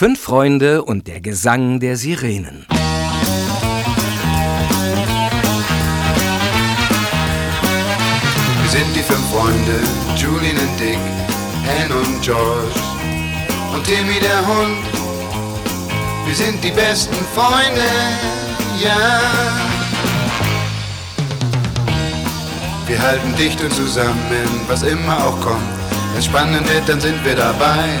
Fünf Freunde und der Gesang der Sirenen. Wir sind die fünf Freunde, Julian und Dick, Anne und George und Timmy der Hund. Wir sind die besten Freunde, ja. Wir halten dicht und zusammen, was immer auch kommt. Wenn spannend wird, dann sind wir dabei.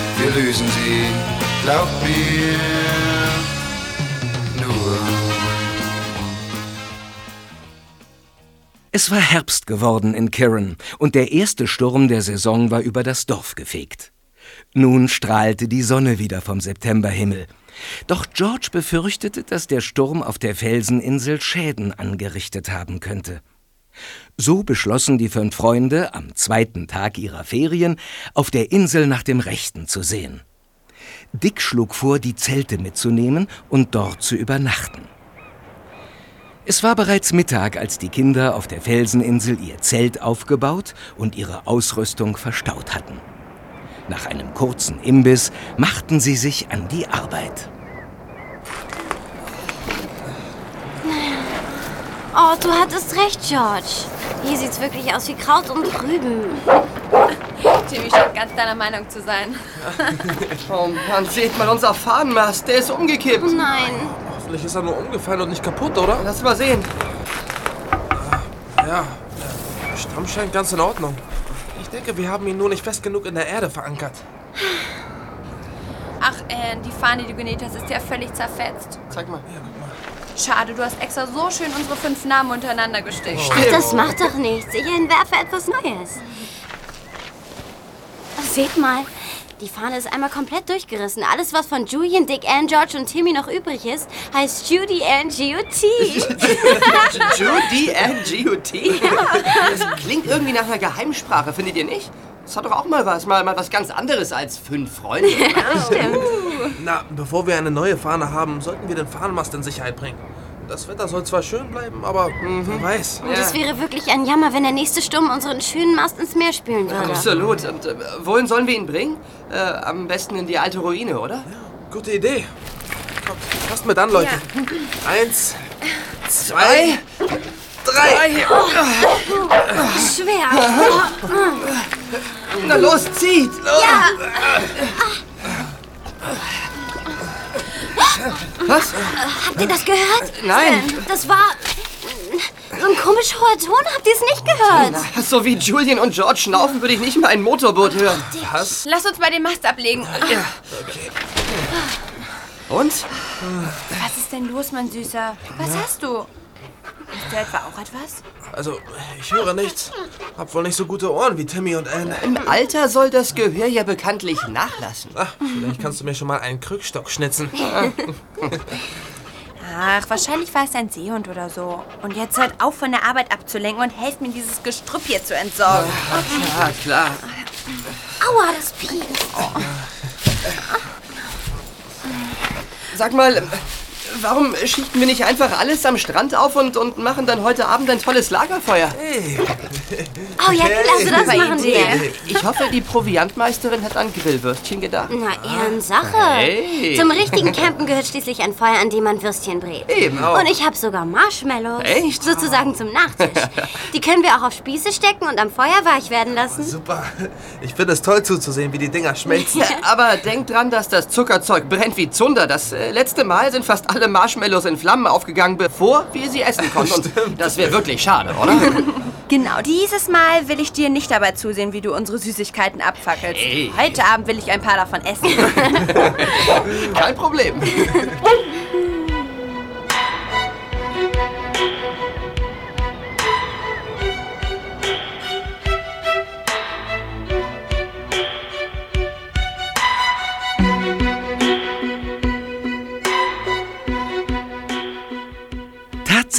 wir lösen sie, glaubt mir. Es war Herbst geworden in Kirin und der erste Sturm der Saison war über das Dorf gefegt. Nun strahlte die Sonne wieder vom Septemberhimmel. Doch George befürchtete, dass der Sturm auf der Felseninsel Schäden angerichtet haben könnte. So beschlossen die fünf Freunde, am zweiten Tag ihrer Ferien auf der Insel nach dem Rechten zu sehen. Dick schlug vor, die Zelte mitzunehmen und dort zu übernachten. Es war bereits Mittag, als die Kinder auf der Felseninsel ihr Zelt aufgebaut und ihre Ausrüstung verstaut hatten. Nach einem kurzen Imbiss machten sie sich an die Arbeit. Oh, du hattest recht, George. Hier sieht's wirklich aus wie Kraut und Rüben. Timmy scheint ganz deiner Meinung zu sein. Oh Mann, seht mal unser Fahnenmast, der ist umgekippt. Oh nein. Hoffentlich ist er nur umgefallen und nicht kaputt, oder? Lass mal sehen. Ja, der Stamm scheint ganz in Ordnung. Ich denke, wir haben ihn nur nicht fest genug in der Erde verankert. Ach, Anne, die Fahne, die du genäht hast, ist ja völlig zerfetzt. Zeig mal. Schade, du hast extra so schön unsere fünf Namen untereinander gestickt. Ach, das macht doch nichts. Ich entwerfe etwas Neues. Seht mal. Die Fahne ist einmal komplett durchgerissen. Alles, was von Julian, Dick, Ann, George und Timmy noch übrig ist, heißt Judy Ann G.O.T. Judy and G.O.T.? Das klingt irgendwie nach einer Geheimsprache, findet ihr nicht? Das hat doch auch mal was, mal, mal was ganz anderes als fünf Freunde. Stimmt. Na, bevor wir eine neue Fahne haben, sollten wir den Fahnenmast in Sicherheit bringen. Das Wetter soll zwar schön bleiben, aber wer weiß. Und es wäre wirklich ein Jammer, wenn der nächste Sturm unseren schönen Mast ins Meer spülen würde. Absolut. Und äh, wohin sollen wir ihn bringen? Äh, am besten in die alte Ruine, oder? Gute Idee. Kommt, passt mit an, Leute. Eins, Zwei, drei. Schwer. Na los, zieht! Was? Habt ihr das gehört? Nein. Ähm, Das war so ein komisch hoher Ton. Habt ihr es nicht gehört? So wie Julian und George schnaufen, würde ich nicht mal ein Motorboot hören. Was? Lass uns bei dem Mast ablegen. Und? Was ist denn los, mein Süßer? Was hast du? Hast du etwa auch etwas? Also, ich höre nichts. Hab wohl nicht so gute Ohren wie Timmy und Anne. Im Alter soll das Gehör ja bekanntlich nachlassen. Ach, vielleicht kannst du mir schon mal einen Krückstock schnitzen. Ach, wahrscheinlich war es ein Seehund oder so. Und jetzt hört auf, von der Arbeit abzulenken und helft mir, dieses Gestrüpp hier zu entsorgen. Ja, klar. Aua, das piekst. Sag mal, warum schichten wir nicht einfach alles am Strand auf und, und machen dann heute Abend ein tolles Lagerfeuer? Oh ja, klasse, das machen wir. Ich hoffe, die Proviantmeisterin hat an Grillwürstchen gedacht. Na, Ehrensache. Hey. Zum richtigen Campen gehört schließlich ein Feuer, an dem man Würstchen brät. Eben. Und ich habe sogar Marshmallows. Echt? Sozusagen zum Nachtisch. Die können wir auch auf Spieße stecken und am Feuer weich werden lassen. Super. Ich finde es toll zuzusehen, wie die Dinger schmelzen. Aber denkt dran, dass das Zuckerzeug brennt wie Zunder. Das äh, letzte Mal sind fast alle Marshmallows in Flammen aufgegangen, bevor wir sie essen konnten. Und das wäre wirklich schade, oder? Genau, dieses Mal will ich dir nicht dabei zusehen, wie du unsere Süßigkeiten abfackelst. Hey. Heute Abend will ich ein paar davon essen. Kein Problem.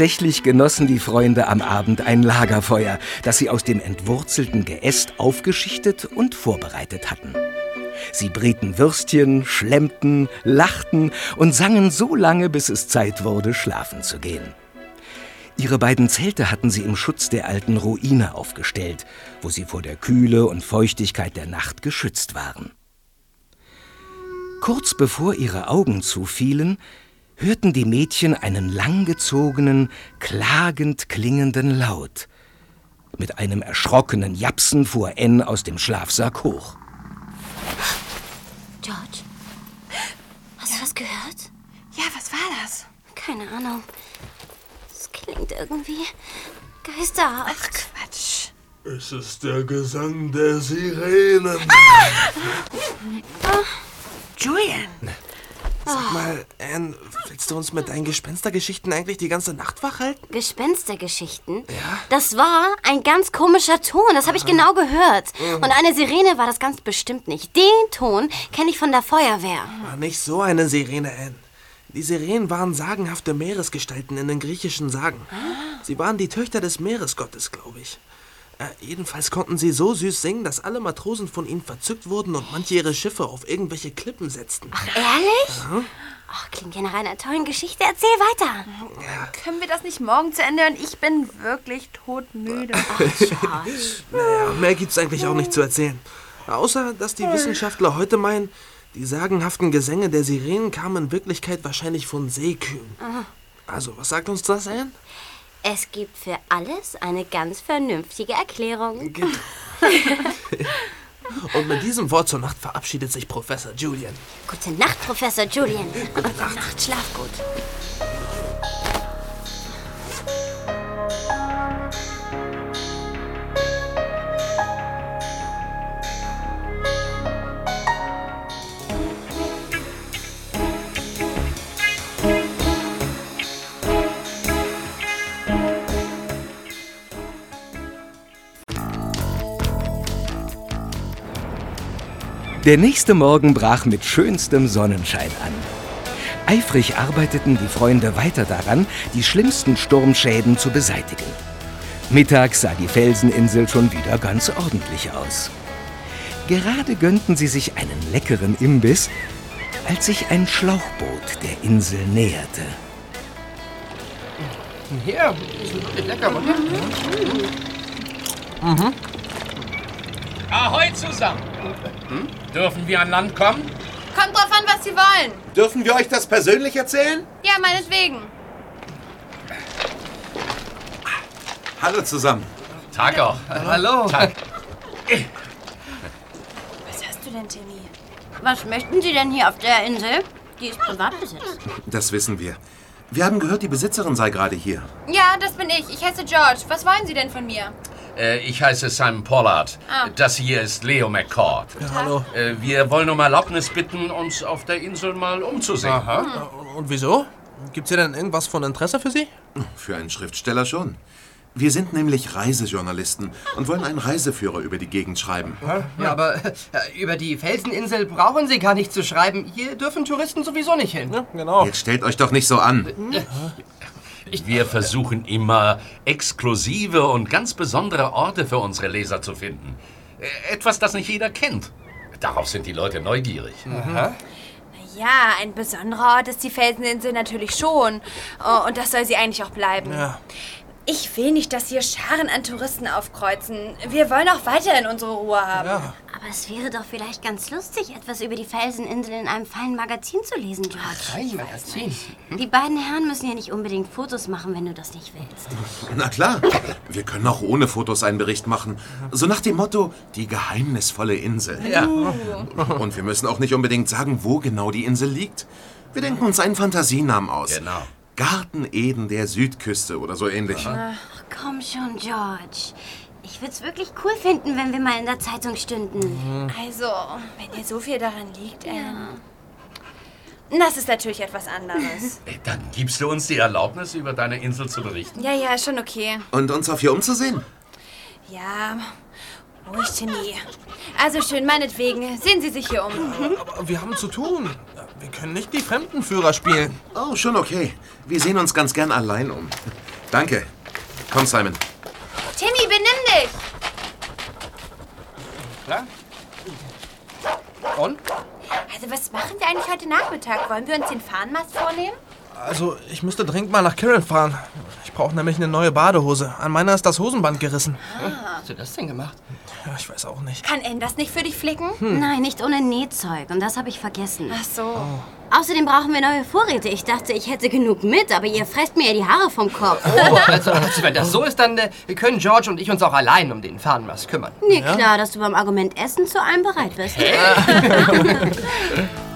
Tatsächlich genossen die Freunde am Abend ein Lagerfeuer, das sie aus dem entwurzelten Geäst aufgeschichtet und vorbereitet hatten. Sie brieten Würstchen, schlemmten, lachten und sangen so lange, bis es Zeit wurde, schlafen zu gehen. Ihre beiden Zelte hatten sie im Schutz der alten Ruine aufgestellt, wo sie vor der Kühle und Feuchtigkeit der Nacht geschützt waren. Kurz bevor ihre Augen zufielen, hörten die Mädchen einen langgezogenen, klagend klingenden Laut. Mit einem erschrockenen Japsen fuhr Anne aus dem Schlafsack hoch. George, hast du was gehört? Ja, was war das? Keine Ahnung. Es klingt irgendwie geisterhaft. Quatsch. Es ist der Gesang der Sirenen. Julian. Sag mal, Anne, willst du uns mit deinen Gespenstergeschichten eigentlich die ganze Nacht wach halten? Gespenstergeschichten? Ja. Das war ein ganz komischer Ton, das habe ich genau gehört. Und eine Sirene war das ganz bestimmt nicht. Den Ton kenne ich von der Feuerwehr. War nicht so eine Sirene, Anne. Die Sirenen waren sagenhafte Meeresgestalten in den griechischen Sagen. Sie waren die Töchter des Meeresgottes, glaube ich. Äh, jedenfalls konnten sie so süß singen, dass alle Matrosen von ihnen verzückt wurden und manche ihre Schiffe auf irgendwelche Klippen setzten. Ehrlich? Ach, klingt ja nach einer tollen Geschichte. Erzähl weiter. Können wir das nicht morgen zu Ende hören? Ich bin wirklich todmüde. Naja, mehr gibt's eigentlich auch nicht zu erzählen. Außer, dass die Wissenschaftler heute meinen, die sagenhaften Gesänge der Sirenen kamen in Wirklichkeit wahrscheinlich von Seekühen. Also, was sagt uns das, Anne? Es gibt für alles eine ganz vernünftige Erklärung. Und mit diesem Wort zur Nacht verabschiedet sich Professor Julian. Gute Nacht, Professor Julian. Gute Nacht. Schlaf gut. Der nächste Morgen brach mit schönstem Sonnenschein an. Eifrig arbeiteten die Freunde weiter daran, die schlimmsten Sturmschäden zu beseitigen. Mittags sah die Felseninsel schon wieder ganz ordentlich aus. Gerade gönnten sie sich einen leckeren Imbiss, als sich ein Schlauchboot der Insel näherte. Sind wirklich lecker, oder? Ahoi zusammen. Dürfen wir an Land kommen? Kommt drauf an, was Sie wollen. Dürfen wir euch das persönlich erzählen? Ja, meinetwegen. Hallo zusammen. Tag auch. Hallo. Was hast du denn, Timmy? Was möchten Sie denn hier auf der Insel? Die ist Privatbesitz. Das wissen wir. Wir haben gehört, die Besitzerin sei gerade hier. Ja, das bin ich. Ich heiße George. Was wollen Sie denn von mir? Äh, ich heiße Simon Pollard. Ah. Das hier ist Leo McCord. hallo. Äh, wir wollen um Erlaubnis bitten, uns auf der Insel mal umzusehen. Und wieso? Gibt's hier denn irgendwas von Interesse für Sie? Für einen Schriftsteller schon. Wir sind nämlich Reisejournalisten und wollen einen Reiseführer über die Gegend schreiben. Ja, aber äh, über die Felseninsel brauchen Sie gar nicht zu schreiben. Hier dürfen Touristen sowieso nicht hin. Ja, genau. Jetzt stellt euch doch nicht so an. Wir versuchen immer exklusive und ganz besondere Orte für unsere Leser zu finden. Äh, Etwas, das nicht jeder kennt. Darauf sind die Leute neugierig. Ja, ein besonderer Ort ist die Felseninsel natürlich schon. Oh, und das soll sie eigentlich auch bleiben. Ja. Ich will nicht, dass hier Scharen an Touristen aufkreuzen. Wir wollen auch weiterhin unsere Ruhe haben. Ja. Aber es wäre doch vielleicht ganz lustig, etwas über die Felseninsel in einem feinen Magazin zu lesen, George. Ein Magazin. Die beiden Herren müssen ja nicht unbedingt Fotos machen, wenn du das nicht willst. Na klar, wir können auch ohne Fotos einen Bericht machen. So nach dem Motto, die geheimnisvolle Insel. Ja. Und wir müssen auch nicht unbedingt sagen, wo genau die Insel liegt. Wir denken uns einen Fantasienamen aus. Genau. Garten Eden der Südküste oder so ähnlich. Ach, komm schon, George. Ich würde es wirklich cool finden, wenn wir mal in der Zeitung stünden. Also, wenn dir so viel daran liegt, Ellen. Das ist natürlich etwas anderes. Äh, Dann gibst du uns die Erlaubnis, über deine Insel zu berichten. ja, ja, schon okay. Und uns auf hier umzusehen? Ja, ruhig, Timmy. Also schön, meinetwegen. Sehen Sie sich hier um. Aber wir haben zu tun. Wir können nicht die Fremdenführer spielen. Oh, schon okay. Wir sehen uns ganz gern allein um. Danke. Komm, Simon. Timmy, benimm dich! Klar? Und? Also, was machen wir eigentlich heute Nachmittag? Wollen wir uns den Fahnenmast vornehmen? Also, ich müsste dringend mal nach Carol fahren. Ich brauche nämlich eine neue Badehose. An meiner ist das Hosenband gerissen. hast du das denn gemacht? Ja, ich weiß auch nicht. Kann Ann das nicht für dich flicken? Nein, nicht ohne Nähzeug. Und das habe ich vergessen. Ach so. Außerdem brauchen wir neue Vorräte. Ich dachte, ich hätte genug mit, aber ihr fresst mir ja die Haare vom Kopf. Oh, also, also wenn das so ist, dann äh, können George und ich uns auch allein um den Fahnenmast kümmern. Nee, klar, dass du beim Argument Essen zu allem bereit bist.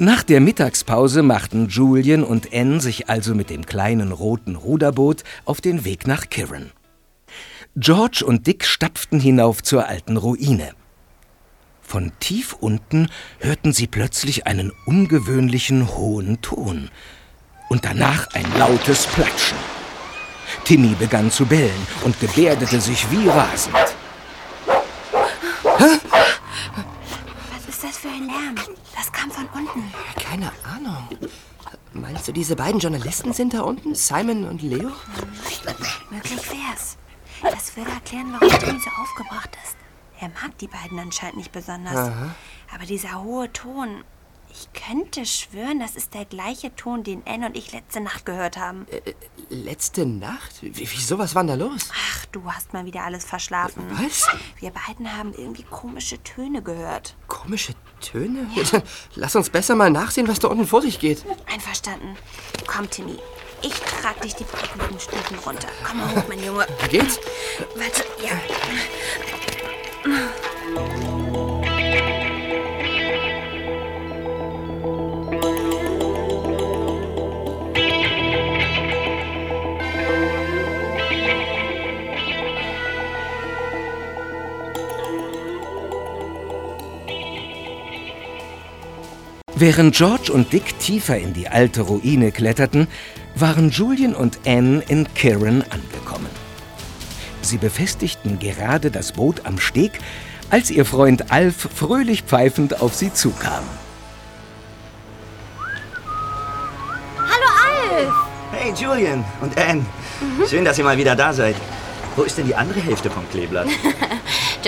Nach der Mittagspause machten Julian und Anne sich also mit dem kleinen roten Ruderboot auf den Weg nach Kirin. George und Dick stapften hinauf zur alten Ruine. Von tief unten hörten sie plötzlich einen ungewöhnlichen hohen Ton und danach ein lautes Platschen. Timmy begann zu bellen und gebärdete sich wie rasend. Was ist das für ein Lärm? Das kam von unten. Keine Ahnung. Meinst du, diese beiden Journalisten sind da unten? Simon und Leo? Möglich wär's. Das würde erklären, warum Timmy so aufgebracht ist. Er mag die beiden anscheinend nicht besonders. Aber dieser hohe Ton. Ich könnte schwören, das ist der gleiche Ton, den Anne und ich letzte Nacht gehört haben. Letzte Nacht? Wie, wieso, was war denn da los? Ach, du hast mal wieder alles verschlafen. Was? Wir beiden haben irgendwie komische Töne gehört. Komische Töne? Lass uns besser mal nachsehen, was da unten vor sich geht. Einverstanden. Komm, Timmy. Ich trag dich die bröckelnden Stufen runter. Komm mal hoch, mein Junge. Geht's? Warte, ja. Während George und Dick tiefer in die alte Ruine kletterten, waren Julian und Anne in Kirin angekommen. Sie befestigten gerade das Boot am Steg, als ihr Freund Alf fröhlich pfeifend auf sie zukam. Hallo Alf! Hey Julian und Anne. Schön, dass ihr mal wieder da seid. Wo ist denn die andere Hälfte vom Kleeblatt?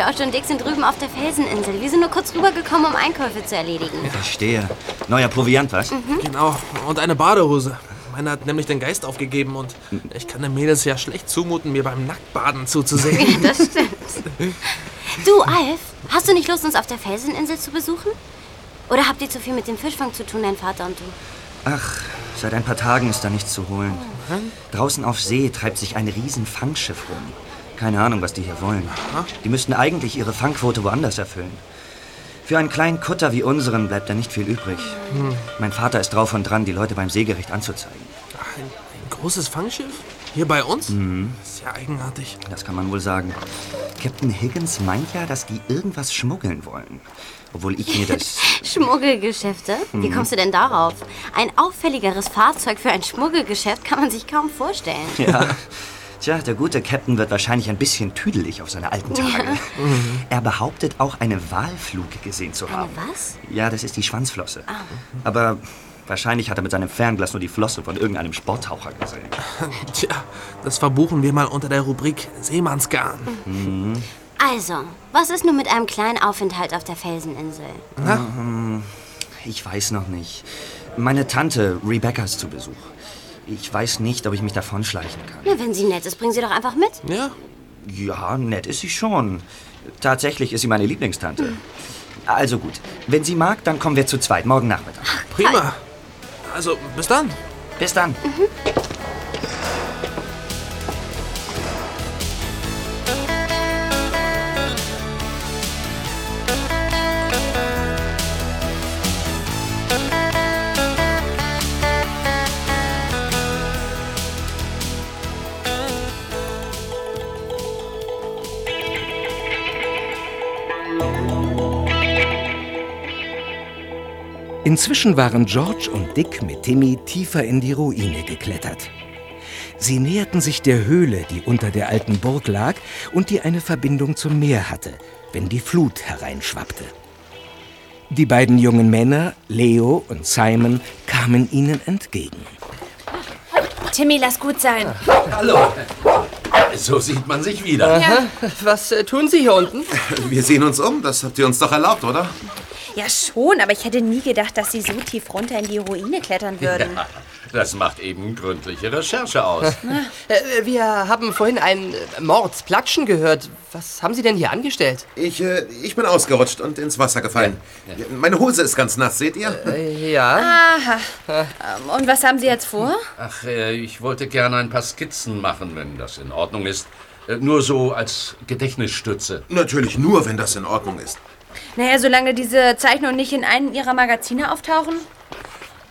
George und Dick sind drüben auf der Felseninsel. Wir sind nur kurz rübergekommen, um Einkäufe zu erledigen. Verstehe. Neuer Proviant, was? Genau. Und eine Badehose. Meine hat nämlich den Geist aufgegeben und ich kann den Mädels ja schlecht zumuten, mir beim Nacktbaden zuzusehen. Das stimmt. Du, Alf, hast du nicht Lust, uns auf der Felseninsel zu besuchen? Oder habt ihr zu viel mit dem Fischfang zu tun, dein Vater und du? Ach, seit ein paar Tagen ist da nichts zu holen. Draußen auf See treibt sich ein riesen Fangschiff rum. Keine Ahnung, was die hier wollen. Die müssten eigentlich ihre Fangquote woanders erfüllen. Für einen kleinen Kutter wie unseren bleibt da nicht viel übrig. Mein Vater ist drauf und dran, die Leute beim Seegericht anzuzeigen. Ein, ein großes Fangschiff? Hier bei uns? Ist ja eigenartig. Das kann man wohl sagen. Captain Higgins meint ja, dass die irgendwas schmuggeln wollen. Obwohl ich mir das... Schmuggelgeschäfte? Wie kommst du denn darauf? Ein auffälligeres Fahrzeug für ein Schmuggelgeschäft kann man sich kaum vorstellen. Ja. Tja, der gute Captain wird wahrscheinlich ein bisschen tüdelig auf seine alten Tage. Er behauptet auch eine Walfluke gesehen zu haben. Was? Ja, das ist die Schwanzflosse. Aber wahrscheinlich hat er mit seinem Fernglas nur die Flosse von irgendeinem Sporttaucher gesehen. Tja, das verbuchen wir mal unter der Rubrik Seemannsgarn. Also, was ist nun mit einem kleinen Aufenthalt auf der Felseninsel? Ich weiß noch nicht. Meine Tante Rebecca ist zu Besuch. Ich weiß nicht, ob ich mich davon schleichen kann. Na, wenn sie nett ist, bring sie doch einfach mit. Ja? Ja, nett ist sie schon. Tatsächlich ist sie meine Lieblingstante. Also gut, wenn sie mag, dann kommen wir zu zweit morgen Nachmittag. Prima. Also, bis dann. Bis dann. Inzwischen waren George und Dick mit Timmy tiefer in die Ruine geklettert. Sie näherten sich der Höhle, die unter der alten Burg lag und die eine Verbindung zum Meer hatte, wenn die Flut hereinschwappte. Die beiden jungen Männer, Leo und Simon, kamen ihnen entgegen. Timmy, lass gut sein. Hallo. So sieht man sich wieder. Ja. Was äh, tun Sie hier unten? Wir sehen uns um, das habt ihr uns doch erlaubt, oder? Ja, schon, aber ich hätte nie gedacht, dass sie so tief runter in die Ruine klettern würden. Ja, das macht eben gründliche Recherche aus. Äh, wir haben vorhin ein äh, Mordsplatschen gehört. Was haben Sie denn hier angestellt? Ich, äh, ich bin ausgerutscht und ins Wasser gefallen. Meine Hose ist ganz nass, seht ihr? Äh, ja. Aha. Ähm, Und was haben Sie jetzt vor? Ach, äh, ich wollte gerne ein paar Skizzen machen, wenn das in Ordnung ist. Äh, Nur so als Gedächtnisstütze. Natürlich nur, wenn das in Ordnung ist. Naja, solange diese Zeichnungen nicht in einem Ihrer Magazine auftauchen.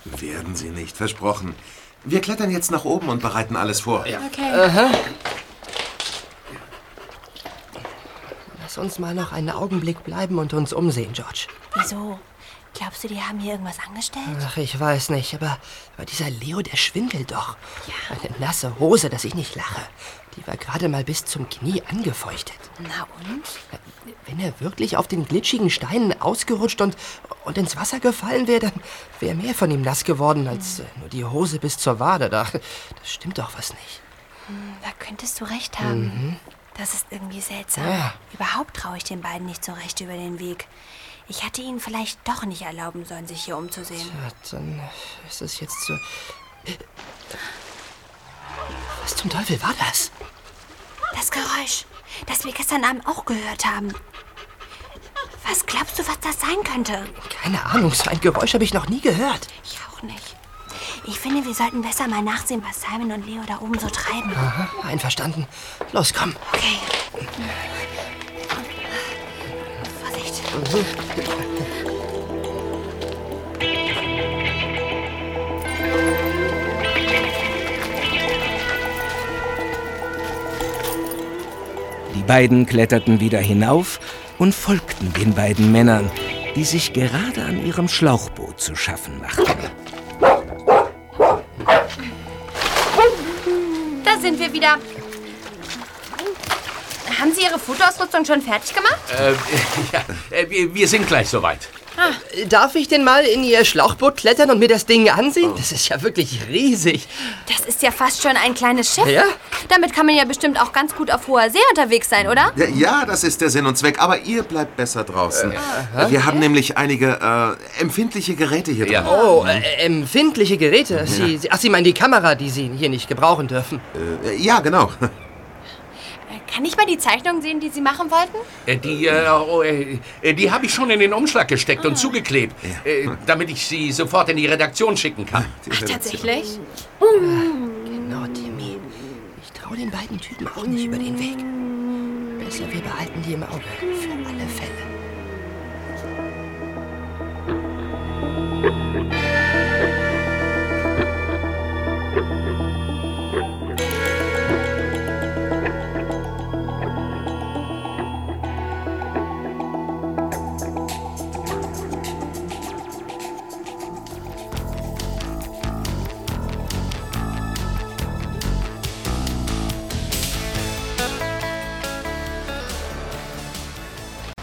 Werden sie nicht, versprochen. Wir klettern jetzt nach oben und bereiten alles vor. Okay. Lass uns mal noch einen Augenblick bleiben und uns umsehen, George. Wieso? Glaubst du, die haben hier irgendwas angestellt? Ach, ich weiß nicht, aber, aber dieser Leo, der schwindelt doch. Ja. Eine nasse Hose, dass ich nicht lache. Die war gerade mal bis zum Knie angefeuchtet. Na und? Wenn er wirklich auf den glitschigen Steinen ausgerutscht und, und ins Wasser gefallen wäre, dann wäre mehr von ihm nass geworden als äh, nur die Hose bis zur Wade. Da, das stimmt doch was nicht. Da könntest du recht haben. Das ist irgendwie seltsam. Ja. Überhaupt traue ich den beiden nicht so recht über den Weg. Ich hätte ihnen vielleicht doch nicht erlauben sollen, sich hier umzusehen. Ja, dann ist es jetzt so. Was zum Teufel war das? Das Geräusch, das wir gestern Abend auch gehört haben. Was glaubst du, was das sein könnte? Keine Ahnung, so ein Geräusch habe ich noch nie gehört. Ich auch nicht. Ich finde, wir sollten besser mal nachsehen, was Simon und Leo da oben so treiben. Aha, einverstanden. Los, komm. Okay. Vorsicht. Die beiden kletterten wieder hinauf und folgten den beiden Männern, die sich gerade an ihrem Schlauchboot zu schaffen machten. Da sind wir wieder. Haben Sie Ihre Fotoausrüstung schon fertig gemacht? Äh, ja, äh, wir, wir sind gleich soweit. Äh, Darf ich denn mal in Ihr Schlauchboot klettern und mir das Ding ansehen? Das ist ja wirklich riesig. Das ist ja fast schon ein kleines Schiff. Ja? Damit kann man ja bestimmt auch ganz gut auf hoher See unterwegs sein, oder? Ja, ja, das ist der Sinn und Zweck, aber ihr bleibt besser draußen. Wir haben nämlich einige äh, empfindliche Geräte hier drin. Ja. Oh, äh, empfindliche Geräte. Sie, Sie, ach, Sie meinen die Kamera, die Sie hier nicht gebrauchen dürfen. Äh, ja, genau. Kann ich mal die Zeichnung sehen, die Sie machen wollten? Äh, Die, äh, oh, äh, äh, die habe ich schon in den Umschlag gesteckt und zugeklebt, äh, damit ich sie sofort in die Redaktion schicken kann. Ach, tatsächlich? Genau, Timmy. Ich traue den beiden Typen auch nicht über den Weg. Besser, wir behalten die im Auge. Für alle Fälle.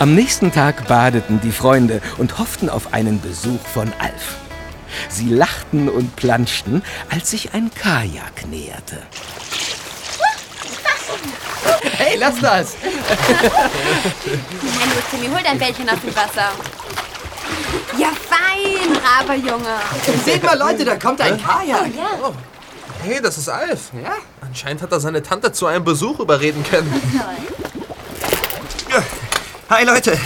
Am nächsten Tag badeten die Freunde und hofften auf einen Besuch von Alf. Sie lachten und planschten, als sich ein Kajak näherte. Hey, lass das! Nein, Timmy, hol dein Bällchen aus dem Wasser. Ja, fein, braver Junge. Seht mal, Leute, da kommt ein Kajak. Ja. Hey, das ist Alf. Ja? Anscheinend hat er seine Tante zu einem Besuch überreden können. Hi Leute,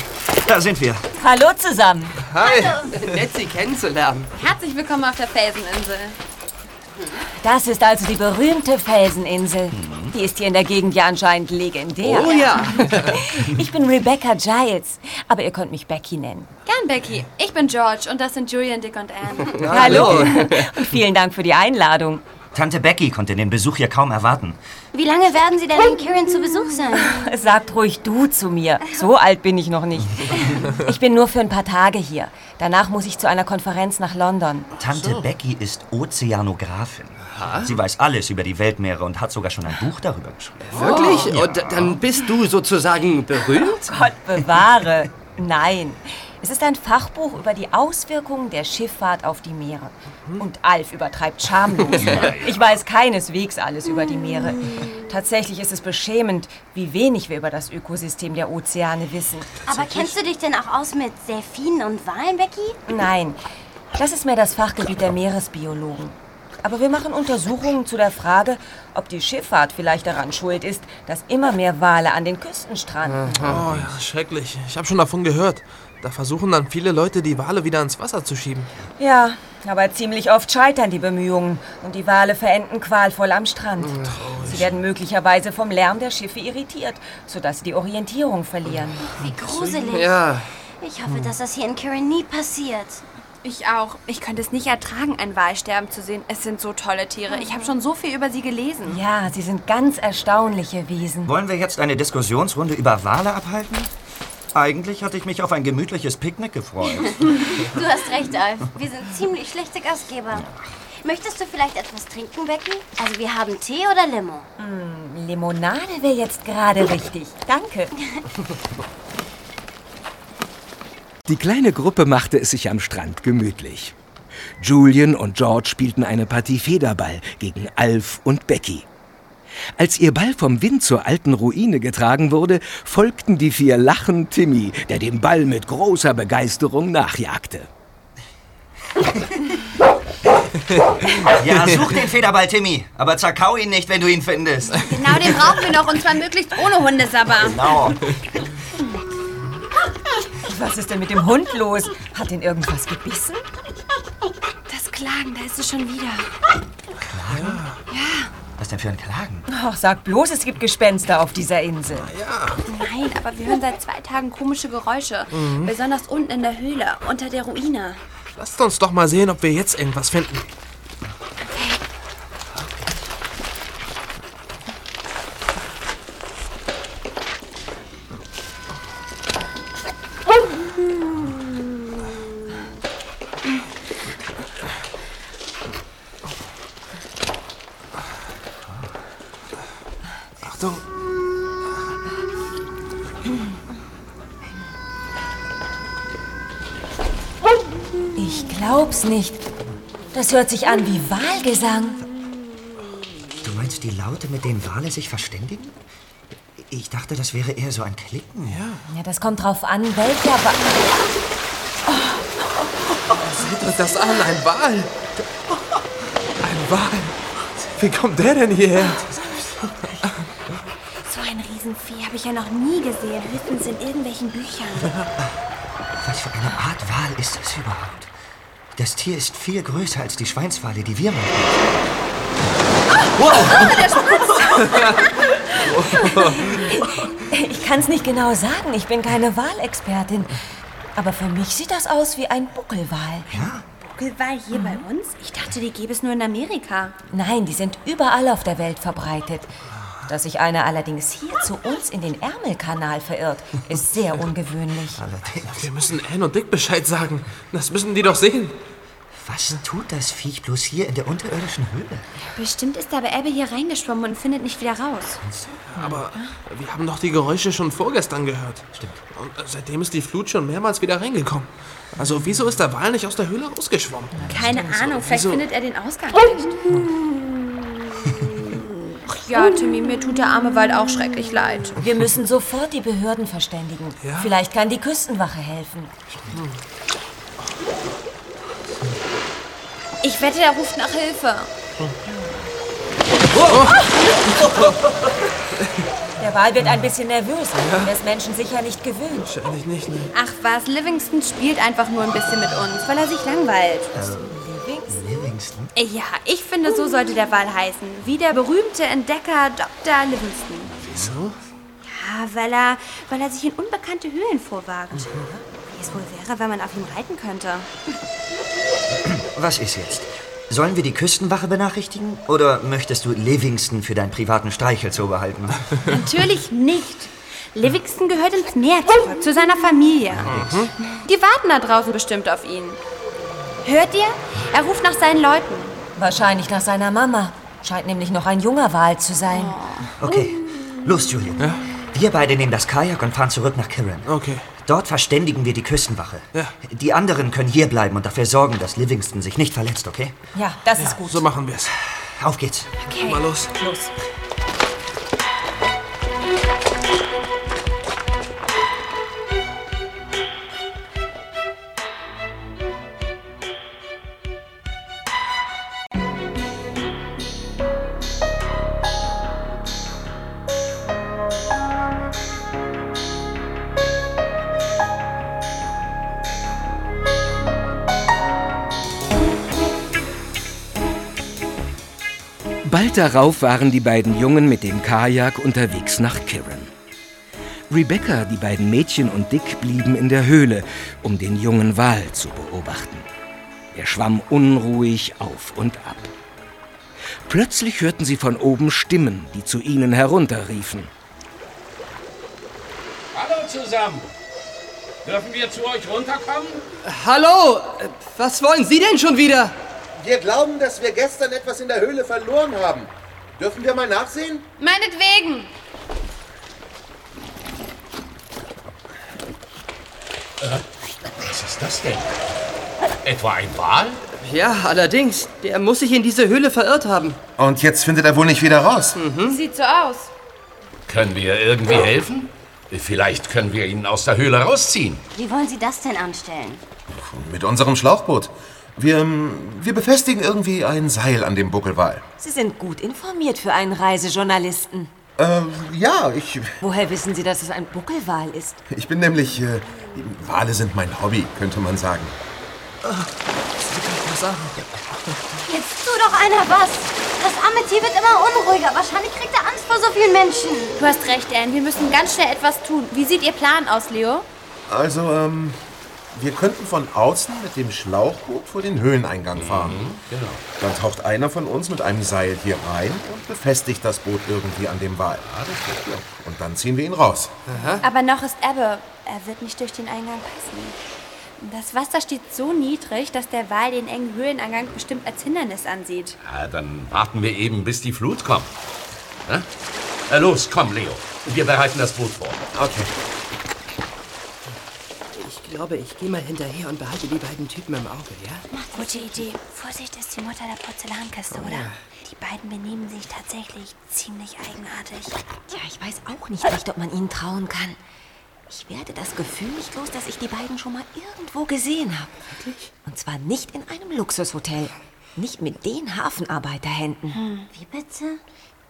da sind wir. Hallo zusammen. Hi. Nett, Sie kennenzulernen. Herzlich willkommen auf der Felseninsel. Das ist also die berühmte Felseninsel. Die ist hier in der Gegend ja anscheinend legendär. Oh ja. Ich bin Rebecca Giles, aber ihr könnt mich Becky nennen. Gern, Becky. Ich bin George und das sind Julian, Dick und Anne. Hallo. Und vielen Dank für die Einladung. Tante Becky konnte den Besuch hier kaum erwarten. Wie lange werden Sie denn in Kirin zu Besuch sein? Sagt ruhig du zu mir. So alt bin ich noch nicht. Ich bin nur für ein paar Tage hier. Danach muss ich zu einer Konferenz nach London. Tante Becky ist Ozeanografin. Sie weiß alles über die Weltmeere und hat sogar schon ein Buch darüber geschrieben. Wirklich? Und dann bist du sozusagen berühmt? Gott bewahre. Nein. Es ist ein Fachbuch über die Auswirkungen der Schifffahrt auf die Meere. Und Alf übertreibt schamlos. Ich weiß keineswegs alles über die Meere. Tatsächlich ist es beschämend, wie wenig wir über das Ökosystem der Ozeane wissen. Aber kennst du dich denn auch aus mit Delfinen und Walen, Becky? Nein, das ist mehr das Fachgebiet der Meeresbiologen. Aber wir machen Untersuchungen zu der Frage, ob die Schifffahrt vielleicht daran schuld ist, dass immer mehr Wale an den Küsten stranden. Oh ja, schrecklich. Ich habe schon davon gehört. Da versuchen dann viele Leute, die Wale wieder ins Wasser zu schieben. Ja, aber ziemlich oft scheitern die Bemühungen und die Wale verenden qualvoll am Strand. Sie werden möglicherweise vom Lärm der Schiffe irritiert, sodass sie die Orientierung verlieren. Wie gruselig. Ja. Ich hoffe, dass das hier in Kirin nie passiert. Ich auch. Ich könnte es nicht ertragen, einen Wal sterben zu sehen. Es sind so tolle Tiere. Ich habe schon so viel über sie gelesen. Ja, sie sind ganz erstaunliche Wesen. Wollen wir jetzt eine Diskussionsrunde über Wale abhalten? Eigentlich hatte ich mich auf ein gemütliches Picknick gefreut. Du hast recht, Alf. Wir sind ziemlich schlechte Gastgeber. Möchtest du vielleicht etwas trinken, Becky? Also wir haben Tee oder Limo? Limonade wäre jetzt gerade richtig. Danke. Die kleine Gruppe machte es sich am Strand gemütlich. Julian und George spielten eine Partie Federball gegen Alf und Becky. Als ihr Ball vom Wind zur alten Ruine getragen wurde, folgten die vier lachend Timmy, der dem Ball mit großer Begeisterung nachjagte. Ja, such den Federball, Timmy. Aber zerkau ihn nicht, wenn du ihn findest. Genau, den brauchen wir noch. Und zwar möglichst ohne Hundesabber. Genau. Was ist denn mit dem Hund los? Hat ihn irgendwas gebissen? Das Klagen, da ist es schon wieder. Was denn für ein Klagen? Ach, sag bloß, es gibt Gespenster auf dieser Insel. Nein, aber wir hören seit zwei Tagen komische Geräusche. Besonders unten in der Höhle, unter der Ruine. Lasst uns doch mal sehen, ob wir jetzt irgendwas finden. Achtung. Ich glaub's nicht. Das hört sich an wie Wahlgesang. Du meinst die Laute, mit denen Wale sich verständigen? Ich dachte, das wäre eher so ein Klicken. Ja. Ja, das kommt drauf an, welcher Wal. Seht euch das an, ein Wal. Ein Wal. Wie kommt der denn hierher? So ein Riesenvieh habe ich ja noch nie gesehen. Höchstens in irgendwelchen Büchern. Was für eine Art Wal ist das überhaupt? Das Tier ist viel größer als die Schweinswale, die wir machen. Ich kann's nicht genau sagen, ich bin keine Walexpertin. Aber für mich sieht das aus wie ein Buckelwal. Buckelwal hier bei uns? Ich dachte, die gäbe es nur in Amerika. Nein, die sind überall auf der Welt verbreitet. Dass sich einer allerdings hier zu uns in den Ärmelkanal verirrt, ist sehr ungewöhnlich. Wir müssen Anne und Dick Bescheid sagen. Das müssen die doch sehen. Was tut das Viech bloß hier in der unterirdischen Höhle? Bestimmt ist aber Ebbe hier reingeschwommen und findet nicht wieder raus. Aber wir haben doch die Geräusche schon vorgestern gehört. Stimmt. Und seitdem ist die Flut schon mehrmals wieder reingekommen. Also wieso ist der Wal nicht aus der Höhle rausgeschwommen? Keine Ahnung, vielleicht Wieso? findet er den Ausgang nicht. Ja, Timmy, mir tut der arme Wald auch schrecklich leid. Wir müssen sofort die Behörden verständigen. Ja? Vielleicht kann die Küstenwache helfen. Ich wette, der ruft nach Hilfe. Der Wal wird ein bisschen nervös. Er ist Menschen sicher nicht gewöhnt. Wahrscheinlich nicht, ne? Ach was, Livingston spielt einfach nur ein bisschen mit uns, weil er sich langweilt. Livingston? Ja, ich finde, so sollte der Wal heißen. Wie der berühmte Entdecker Dr. Livingston. Wieso? Ja, weil er, weil er sich in unbekannte Höhlen vorwagt. Wie es wohl wäre, wenn man auf ihm reiten könnte. Was ist jetzt? Sollen wir die Küstenwache benachrichtigen? Oder möchtest du Livingston für deinen privaten Streichelzoo behalten? Natürlich nicht. Livingston gehört ins Meer zurück, zu seiner Familie. Die warten da draußen bestimmt auf ihn. Hört ihr? Er ruft nach seinen Leuten. Wahrscheinlich nach seiner Mama. Scheint nämlich noch ein junger Wal zu sein. Okay, los, Julian. Wir beide nehmen das Kajak und fahren zurück nach Kirin. Okay. Dort verständigen wir die Küstenwache. Ja. Die anderen können hier bleiben und dafür sorgen, dass Livingston sich nicht verletzt, okay? Ja, das ist gut. So machen wir es. Auf geht's. Mal los. Los. Bald darauf waren die beiden Jungen mit dem Kajak unterwegs nach Kirin. Rebecca, die beiden Mädchen und Dick blieben in der Höhle, um den jungen Wal zu beobachten. Er schwamm unruhig auf und ab. Plötzlich hörten sie von oben Stimmen, die zu ihnen herunterriefen. Hallo zusammen. Dürfen wir zu euch runterkommen? Hallo, was wollen Sie denn schon wieder? Wir glauben, dass wir gestern etwas in der Höhle verloren haben. Dürfen wir mal nachsehen? Meinetwegen. Was ist das denn? Etwa ein Wal? Ja, allerdings. Der muss sich in diese Höhle verirrt haben. Und jetzt findet er wohl nicht wieder raus. Sieht so aus. Können wir irgendwie helfen? Vielleicht können wir ihn aus der Höhle rausziehen. Wie wollen Sie das denn anstellen? Mit unserem Schlauchboot. Wir, ähm, wir befestigen irgendwie ein Seil an dem Buckelwal. Sie sind gut informiert für einen Reisejournalisten. Äh, ja, ich, Woher wissen Sie, dass es ein Buckelwal ist? ich bin nämlich... Äh, Wale sind mein Hobby, könnte man sagen. Jetzt tu doch einer was. Das arme Tier wird immer unruhiger. Wahrscheinlich kriegt er Angst vor so vielen Menschen. Du hast recht, Anne. Wir müssen ganz schnell etwas tun. Wie sieht Ihr Plan aus, Leo? Also, ähm, wir könnten von außen mit dem Schlauchboot vor den Höhleneingang fahren. Genau. Dann taucht einer von uns mit einem Seil hier rein und befestigt das Boot irgendwie an dem Wal. Und dann ziehen wir ihn raus. Aber noch ist Ebbe. Er wird nicht durch den Eingang passen. Das Wasser steht so niedrig, dass der Wal den engen Höhleneingang bestimmt als Hindernis ansieht. Ja, dann warten wir eben, bis die Flut kommt. Na? Äh, los, komm, Leo. Wir bereiten das Boot vor. Okay. Ich glaube, ich gehe mal hinterher und behalte die beiden Typen im Auge, ja? Gute Idee. Vorsicht ist die Mutter der Porzellankiste, oder? Die beiden benehmen sich tatsächlich ziemlich eigenartig. Tja, ich weiß auch nicht recht, ob man ihnen trauen kann. Ich werde das Gefühl nicht los, dass ich die beiden schon mal irgendwo gesehen habe. Und zwar nicht in einem Luxushotel. Nicht mit den Hafenarbeiterhänden. Wie bitte?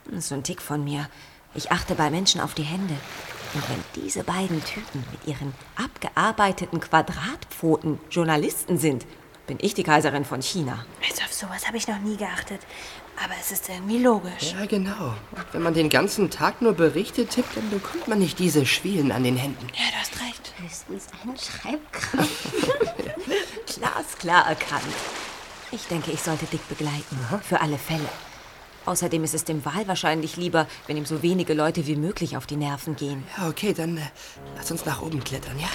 Das ist so ein Tick von mir. Ich achte bei Menschen auf die Hände. Und wenn diese beiden Typen mit ihren abgearbeiteten Quadratpfoten Journalisten sind, bin ich die Kaiserin von China. Also auf sowas habe ich noch nie geachtet. Aber es ist irgendwie logisch. Ja, genau. Und wenn man den ganzen Tag nur Berichte tippt, dann bekommt man nicht diese Schwielen an den Händen. Ja, du hast recht. Höchstens ein Schreibkram. Glasklar erkannt. Ich denke, ich sollte Dick begleiten. Für alle Fälle. Außerdem ist es dem Wal wahrscheinlich lieber, wenn ihm so wenige Leute wie möglich auf die Nerven gehen. Ja, okay, dann äh, lass uns nach oben klettern, ja?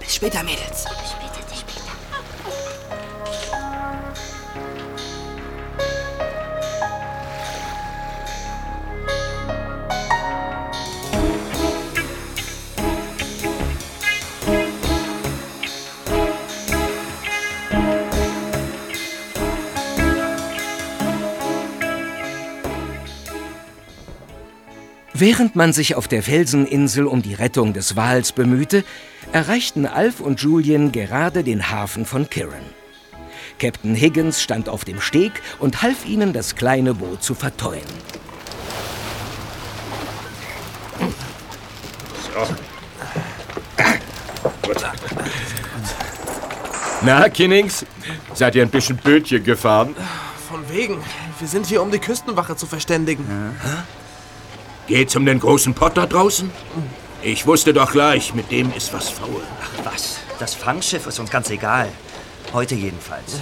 Bis später, Mädels. Bis später. Während man sich auf der Felseninsel um die Rettung des Wals bemühte, erreichten Alf und Julian gerade den Hafen von Kirin. Captain Higgins stand auf dem Steg und half ihnen, das kleine Boot zu verteuen. Na, Kinnings, seid ihr ein bisschen Bötchen gefahren? Von wegen. Wir sind hier, um die Küstenwache zu verständigen. Geht's um den großen Pott da draußen? Ich wusste doch gleich, mit dem ist was faul. Was? Das Fangschiff ist uns ganz egal. Heute jedenfalls.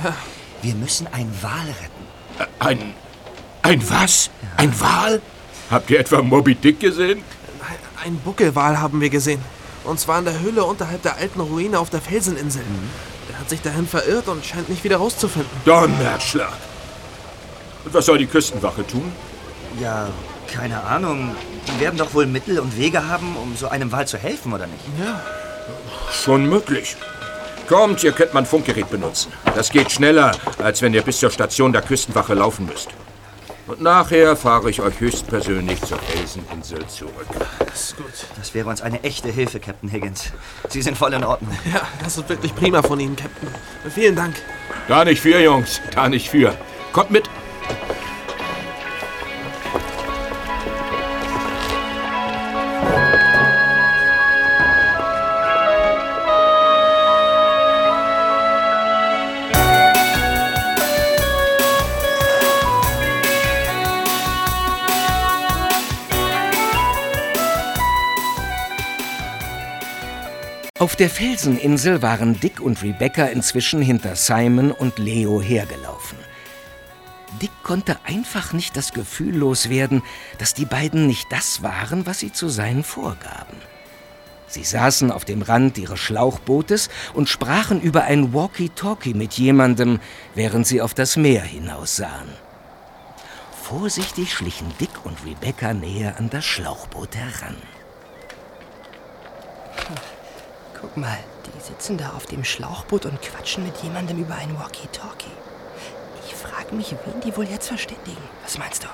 Wir müssen einen Wal retten. Ein. Ein was? Ein Wal? Habt ihr etwa Moby Dick gesehen? Ein Buckelwal haben wir gesehen. Und zwar in der Höhle unterhalb der alten Ruine auf der Felseninsel. Der hat sich dahin verirrt und scheint nicht wieder rauszufinden. Donnerschlag! Und was soll die Küstenwache tun? Ja, keine Ahnung. Die werden doch wohl Mittel und Wege haben, um so einem Wal zu helfen, oder nicht? Ja. Schon möglich. Kommt, ihr könnt mein Funkgerät benutzen. Das geht schneller, als wenn ihr bis zur Station der Küstenwache laufen müsst. Und nachher fahre ich euch höchstpersönlich zur Felseninsel zurück. Das ist gut. Das wäre uns eine echte Hilfe, Captain Higgins. Sie sind voll in Ordnung. Ja, das ist wirklich prima von Ihnen, Captain. Vielen Dank. Da nicht für, Jungs. Da nicht für. Kommt mit. Auf der Felseninsel waren Dick und Rebecca inzwischen hinter Simon und Leo hergelaufen. Dick konnte einfach nicht das Gefühl loswerden, dass die beiden nicht das waren, was sie zu sein vorgaben. Sie saßen auf dem Rand ihres Schlauchbootes und sprachen über ein Walkie-Talkie mit jemandem, während sie auf das Meer hinaussahen. Vorsichtig schlichen Dick und Rebecca näher an das Schlauchboot heran. Guck mal, die sitzen da auf dem Schlauchboot und quatschen mit jemandem über ein Walkie-Talkie. Ich frage mich, wen die wohl jetzt verständigen. Was meinst du?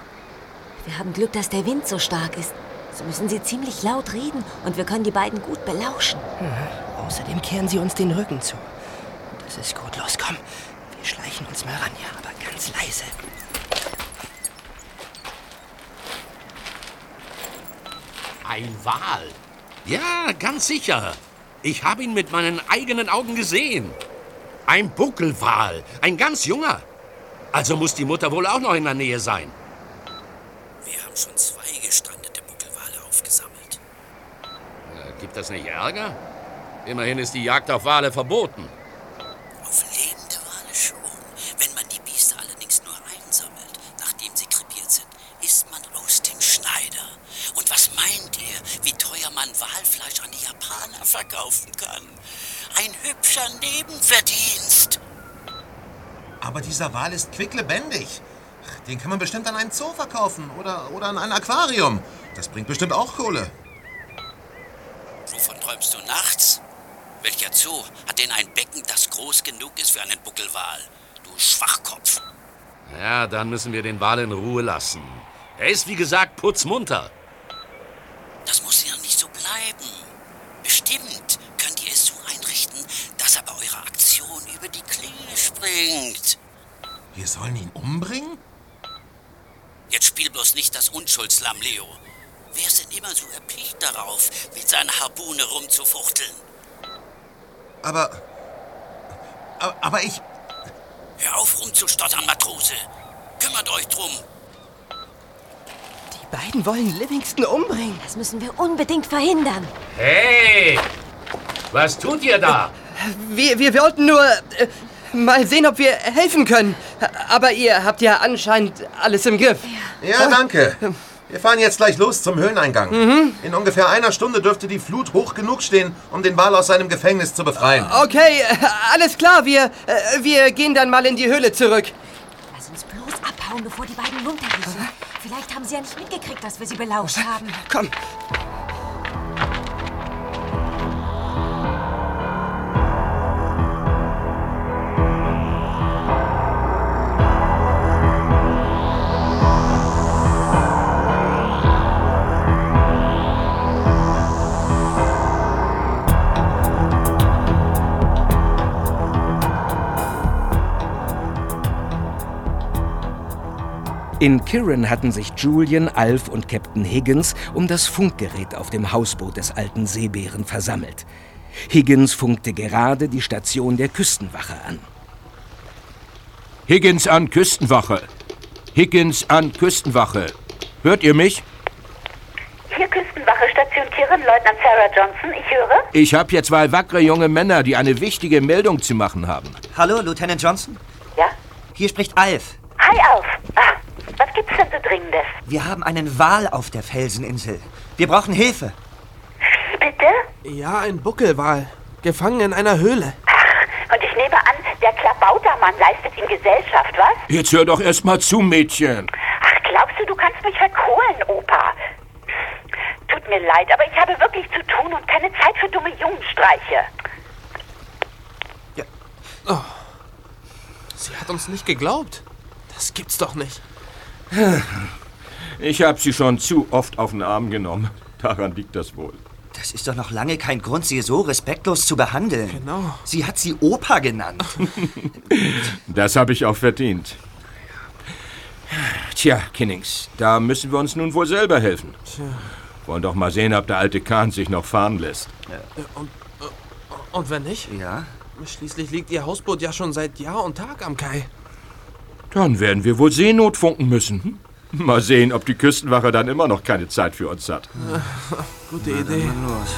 Wir haben Glück, dass der Wind so stark ist. So müssen sie ziemlich laut reden und wir können die beiden gut belauschen. Mhm. Außerdem kehren sie uns den Rücken zu. Das ist gut. Los, komm. Wir schleichen uns mal ran, ja, aber ganz leise. Ein Wal. Ja, ganz sicher. Ich habe ihn mit meinen eigenen Augen gesehen. Ein Buckelwal. Ein ganz junger. Also muss die Mutter wohl auch noch in der Nähe sein. Wir haben schon zwei gestrandete Buckelwale aufgesammelt. Äh, gibt das nicht Ärger? Immerhin ist die Jagd auf Wale verboten. Verkaufen kann? Ein hübscher Nebenverdienst. Aber dieser Wal ist quicklebendig. Den kann man bestimmt an einen Zoo verkaufen oder, oder an ein Aquarium. Das bringt bestimmt auch Kohle. Wovon träumst du nachts? Welcher Zoo hat denn ein Becken, das groß genug ist für einen Buckelwal? Du Schwachkopf. Ja, dann müssen wir den Wal in Ruhe lassen. Er ist, wie gesagt, putzmunter. Das muss ja nicht so bleiben. Bestimmt könnt ihr es so einrichten, dass er bei eurer Aktion über die Klinge springt. Wir sollen ihn umbringen? Jetzt spiel bloß nicht das Unschuldslamm, Leo. Wer ist denn immer so erpicht darauf, mit seiner Harpune rumzufuchteln? Aber, aber ich. Hör auf rumzustottern, Matrose. Kümmert euch drum. Die beiden wollen Livingston umbringen. Das müssen wir unbedingt verhindern. Hey! Was tut ihr da? Wir, wir wollten nur äh, mal sehen, ob wir helfen können. Aber ihr habt ja anscheinend alles im Griff. Ja, danke. Wir fahren jetzt gleich los zum Höhleneingang. Mhm. In ungefähr einer Stunde dürfte die Flut hoch genug stehen, um den Wal aus seinem Gefängnis zu befreien. Okay, äh, alles klar. Wir, äh, wir gehen dann mal in die Höhle zurück. Lass uns bloß abhauen, bevor die beiden runterriechen. Vielleicht haben sie ja nicht mitgekriegt, dass wir sie belauscht haben. Komm. In Kirin hatten sich Julian, Alf und Captain Higgins um das Funkgerät auf dem Hausboot des alten Seebären versammelt. Higgins funkte gerade die Station der Küstenwache an. Higgins an Küstenwache. Higgins an Küstenwache. Hört ihr mich? Hier Küstenwache, Station Kirin, Leutnant Sarah Johnson. Ich höre. Ich habe hier zwei wackere junge Männer, die eine wichtige Meldung zu machen haben. Hallo, Lieutenant Johnson? Ja? Hier spricht Alf. Hi, Alf. Ah, gibt's denn so Dringendes? Wir haben einen Wal auf der Felseninsel. Wir brauchen Hilfe. Wie bitte? Ja, ein Buckelwal. Gefangen in einer Höhle. Und ich nehme an, der Klabautermann leistet ihm Gesellschaft, was? Jetzt hör doch erst mal zu, Mädchen. Ach, glaubst du, du kannst mich verkohlen, Opa? Tut mir leid, aber ich habe wirklich zu tun und keine Zeit für dumme Jungenstreiche. Oh. Sie hat uns nicht geglaubt. Das gibt's doch nicht. Ich habe sie schon zu oft auf den Arm genommen. Daran liegt das wohl. Das ist doch noch lange kein Grund, sie so respektlos zu behandeln. Genau. Sie hat sie Opa genannt. Das habe ich auch verdient. Tja, Kinnings, da müssen wir uns nun wohl selber helfen. Tja. Wollen doch mal sehen, ob der alte Kahn sich noch fahren lässt. Äh, Und, äh, und wenn nicht? Ja. Schließlich liegt Ihr Hausboot ja schon seit Jahr und Tag am Kai. Dann werden wir wohl Seenot funken müssen. Hm? Mal sehen, ob die Küstenwache dann immer noch keine Zeit für uns hat. Gute Idee. los.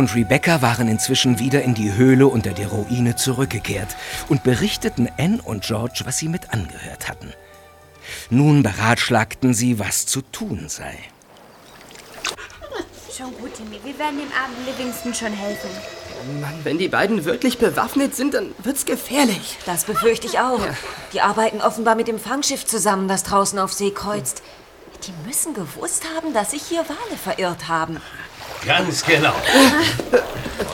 Und Rebecca waren inzwischen wieder in die Höhle unter der Ruine zurückgekehrt und berichteten Anne und George, was sie mit angehört hatten. Nun beratschlagten sie, was zu tun sei. Schon gut, Timmy. Wir werden dem armen Livingston schon helfen. Mann, wenn die beiden wirklich bewaffnet sind, dann wird's gefährlich. Das befürchte ich auch. Die arbeiten offenbar mit dem Fangschiff zusammen, das draußen auf See kreuzt. Die müssen gewusst haben, dass sich hier Wale verirrt haben. Ganz genau.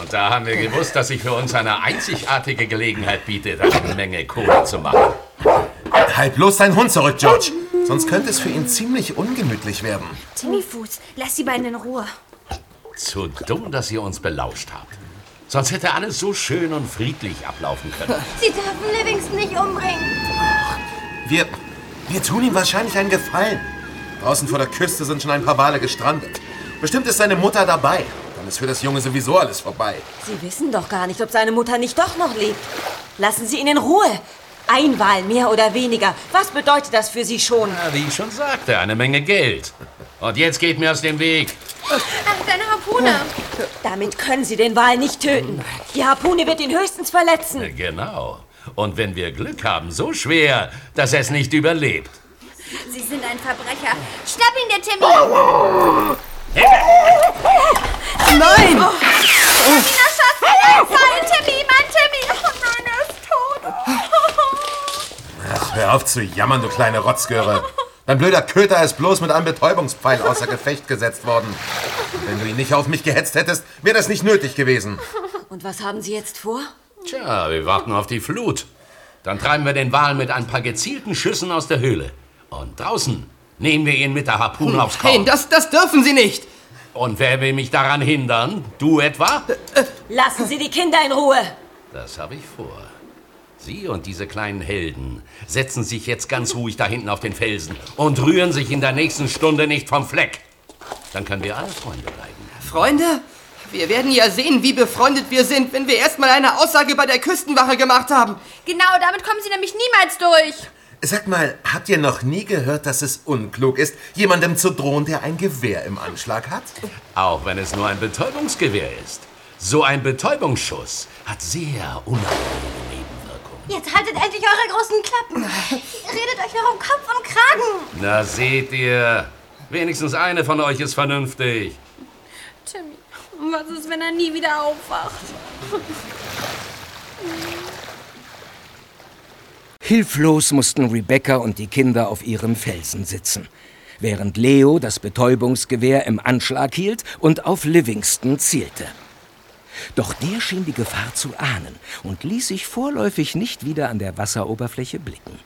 Und da haben wir gewusst, dass sich für uns eine einzigartige Gelegenheit bietet, eine Menge Kohle zu machen. Halt bloß deinen Hund zurück, George. Sonst könnte es für ihn ziemlich ungemütlich werden. Timmy Fuß, lass die beiden in Ruhe. Zu dumm, dass ihr uns belauscht habt. Sonst hätte alles so schön und friedlich ablaufen können. Sie dürfen Livingston nicht umbringen. Wir, wir tun ihm wahrscheinlich einen Gefallen. Draußen vor der Küste sind schon ein paar Wale gestrandet. Bestimmt ist seine Mutter dabei. Dann ist für das Junge sowieso alles vorbei. Sie wissen doch gar nicht, ob seine Mutter nicht doch noch lebt. Lassen Sie ihn in Ruhe. Ein Wal, mehr oder weniger. Was bedeutet das für Sie schon? Ja, wie ich schon sagte, eine Menge Geld. Und jetzt geht mir aus dem Weg. Ach, deine Harpune. Damit können Sie den Wal nicht töten. Die Harpune wird ihn höchstens verletzen. Genau. Und wenn wir Glück haben, so schwer, dass er es nicht überlebt. Sie sind ein Verbrecher. Schnapp ihn, der Timmy. Nein! Oh. Timmy, na Schatz, ein Fall. Timmy, mein Timmy. Oh nein, er ist tot. Ach, hör auf zu jammern, du kleine Rotzgöre. Dein blöder Köter ist bloß mit einem Betäubungspfeil außer Gefecht gesetzt worden. Wenn du ihn nicht auf mich gehetzt hättest, wäre das nicht nötig gewesen. Und was haben Sie jetzt vor? Tja, wir warten auf die Flut. Dann treiben wir den Wal mit ein paar gezielten Schüssen aus der Höhle. Und draußen nehmen wir ihn mit der Harpune aufs Korn. Nein, das, das dürfen Sie nicht. Und wer will mich daran hindern? Du etwa? Lassen Sie die Kinder in Ruhe. Das habe ich vor. Sie und diese kleinen Helden setzen sich jetzt ganz ruhig da hinten auf den Felsen und rühren sich in der nächsten Stunde nicht vom Fleck. Dann können wir alle Freunde bleiben. Freunde? Wir werden ja sehen, wie befreundet wir sind, wenn wir erstmal eine Aussage bei der Küstenwache gemacht haben. Genau, damit kommen Sie nämlich niemals durch. Sag mal, habt ihr noch nie gehört, dass es unklug ist, jemandem zu drohen, der ein Gewehr im Anschlag hat? Auch wenn es nur ein Betäubungsgewehr ist. So ein Betäubungsschuss hat sehr unangenehme Nebenwirkungen. Jetzt haltet endlich eure großen Klappen. Redet euch noch um Kopf und Kragen. Na seht ihr, wenigstens eine von euch ist vernünftig. Timmy, was ist, wenn er nie wieder aufwacht? Hilflos mussten Rebecca und die Kinder auf ihrem Felsen sitzen, während Leo das Betäubungsgewehr im Anschlag hielt und auf Livingston zielte. Doch der schien die Gefahr zu ahnen und ließ sich vorläufig nicht wieder an der Wasseroberfläche blicken.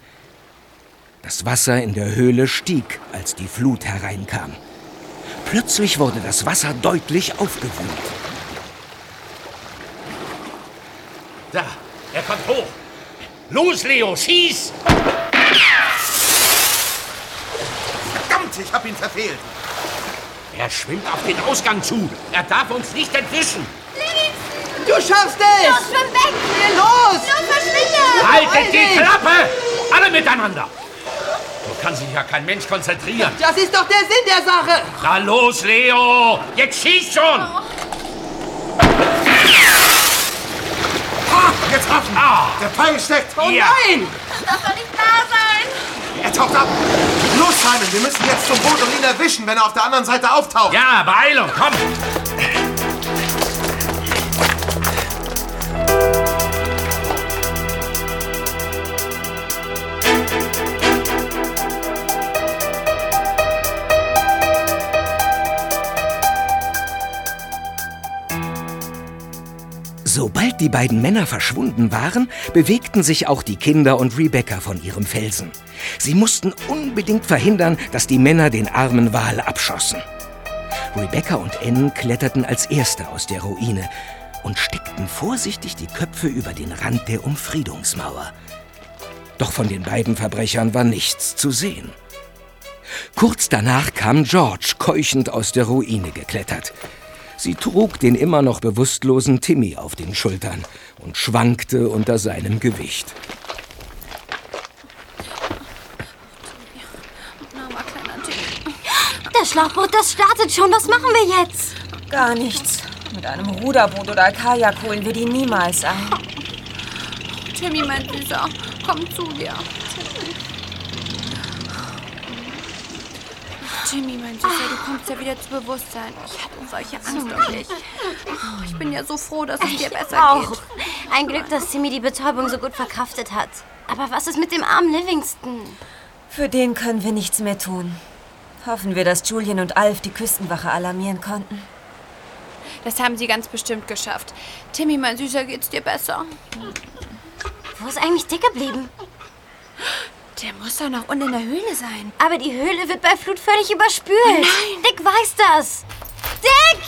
Das Wasser in der Höhle stieg, als die Flut hereinkam. Plötzlich wurde das Wasser deutlich aufgewühlt. Da, er kommt hoch. Los, Leo, schieß! Verdammt, ich hab ihn verfehlt. Er schwimmt auf den Ausgang zu. Er darf uns nicht entwischen. Livingston, Du schaffst es! Los, schwimm weg! Los! Los, verschwinde! Haltet die Klappe! Alle miteinander! So kann sich ja kein Mensch konzentrieren. Das ist doch der Sinn der Sache! Na los, Leo! Jetzt schieß schon! Ah, getroffen! Ah. Der Pfeil steckt! Oh Ja. nein! Das soll nicht wahr sein! Er taucht ab! Los, Simon, wir müssen jetzt zum Boot und ihn erwischen, wenn er auf der anderen Seite auftaucht! Ja, Beeilung, komm! Die beiden Männer verschwunden waren, bewegten sich auch die Kinder und Rebecca von ihrem Felsen. Sie mussten unbedingt verhindern, dass die Männer den armen Wal abschossen. Rebecca und Ann kletterten als Erste aus der Ruine und steckten vorsichtig die Köpfe über den Rand der Umfriedungsmauer. Doch von den beiden Verbrechern war nichts zu sehen. Kurz danach kam George keuchend aus der Ruine geklettert. Sie trug den immer noch bewusstlosen Timmy auf den Schultern und schwankte unter seinem Gewicht. Das Schlauchboot, das startet schon. Was machen wir jetzt? Gar nichts. Mit einem Ruderboot oder Kajak holen wir die niemals ein. Timmy, mein Süßer, komm zu dir. Timmy, mein Süßer, du kommst ja wieder zu Bewusstsein. Ich hatte solche Angst um dich. Oh, ich bin ja so froh, dass es dir besser Auch. geht. Ein Glück, dass Timmy die Betäubung so gut verkraftet hat. Aber was ist mit dem armen Livingston? Für den können wir nichts mehr tun. Hoffen wir, dass Julian und Alf die Küstenwache alarmieren konnten. Das haben sie ganz bestimmt geschafft. Timmy, mein Süßer, geht's dir besser? Wo ist eigentlich Dick geblieben? Der muss doch noch unten in der Höhle sein. Aber die Höhle wird bei Flut völlig überspült. Nein. Dick weiß das. Dick!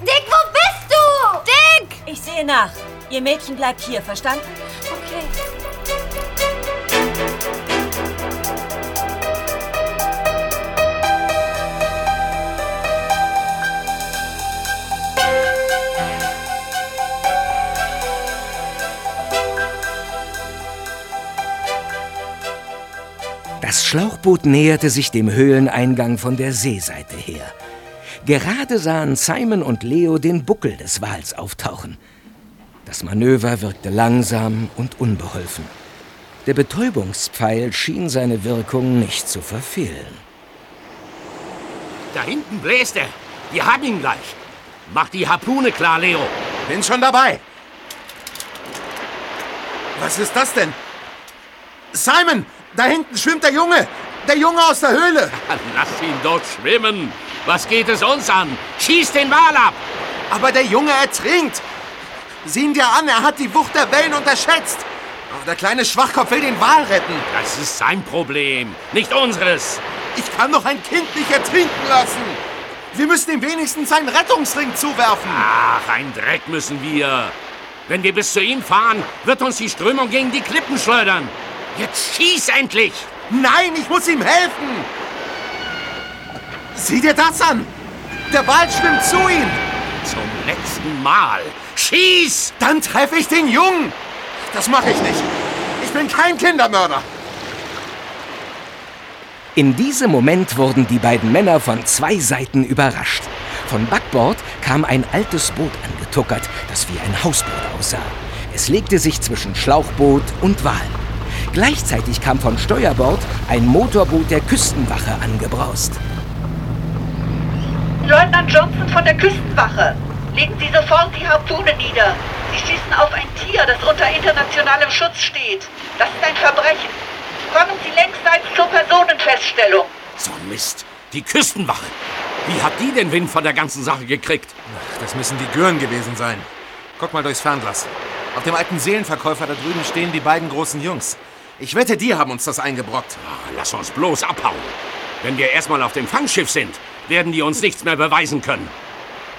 Dick, wo bist du? Dick! Ich sehe nach. Ihr Mädchen bleibt hier, verstanden? Das Schlauchboot näherte sich dem Höhleneingang von der Seeseite her. Gerade sahen Simon und Leo den Buckel des Wals auftauchen. Das Manöver wirkte langsam und unbeholfen. Der Betäubungspfeil schien seine Wirkung nicht zu verfehlen. Da hinten bläst er. Wir haben ihn gleich. Mach die Harpune klar, Leo. Bin schon dabei. Was ist das denn? Simon, da hinten schwimmt der Junge. Der Junge aus der Höhle. Lass ihn dort schwimmen. Was geht es uns an? Schieß den Wal ab! Aber der Junge ertrinkt. Sieh ihn dir an, er hat die Wucht der Wellen unterschätzt. Der kleine Schwachkopf will den Wal retten. Das ist sein Problem, nicht unseres. Ich kann doch ein Kind nicht ertrinken lassen. Wir müssen ihm wenigstens einen Rettungsring zuwerfen. Ach, ein Dreck müssen wir. Wenn wir bis zu ihm fahren, wird uns die Strömung gegen die Klippen schleudern. Jetzt schieß endlich! Nein, ich muss ihm helfen. Sieh dir das an. Der Wal schwimmt zu ihm. Zum letzten Mal. Schieß! Dann treffe ich den Jungen. Das mache ich nicht. Ich bin kein Kindermörder. In diesem Moment wurden die beiden Männer von zwei Seiten überrascht. Von Backbord kam ein altes Boot angetuckert, das wie ein Hausboot aussah. Es legte sich zwischen Schlauchboot und Wal. Gleichzeitig kam von Steuerbord ein Motorboot der Küstenwache angebraust. Leutnant Johnson von der Küstenwache. Legen Sie sofort die Harpune nieder. Sie schießen auf ein Tier, das unter internationalem Schutz steht. Das ist ein Verbrechen. Kommen Sie längsseits zur Personenfeststellung. So ein Mist. Die Küstenwache. Wie hat die den Wind von der ganzen Sache gekriegt? Das müssen die Gören gewesen sein. Guck mal durchs Fernglas. Auf dem alten Seelenverkäufer da drüben stehen die beiden großen Jungs. Ich wette, die haben uns das eingebrockt. Ah, Lass uns bloß abhauen. Wenn wir erstmal auf dem Fangschiff sind, werden die uns nichts mehr beweisen können.